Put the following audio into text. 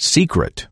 Secret.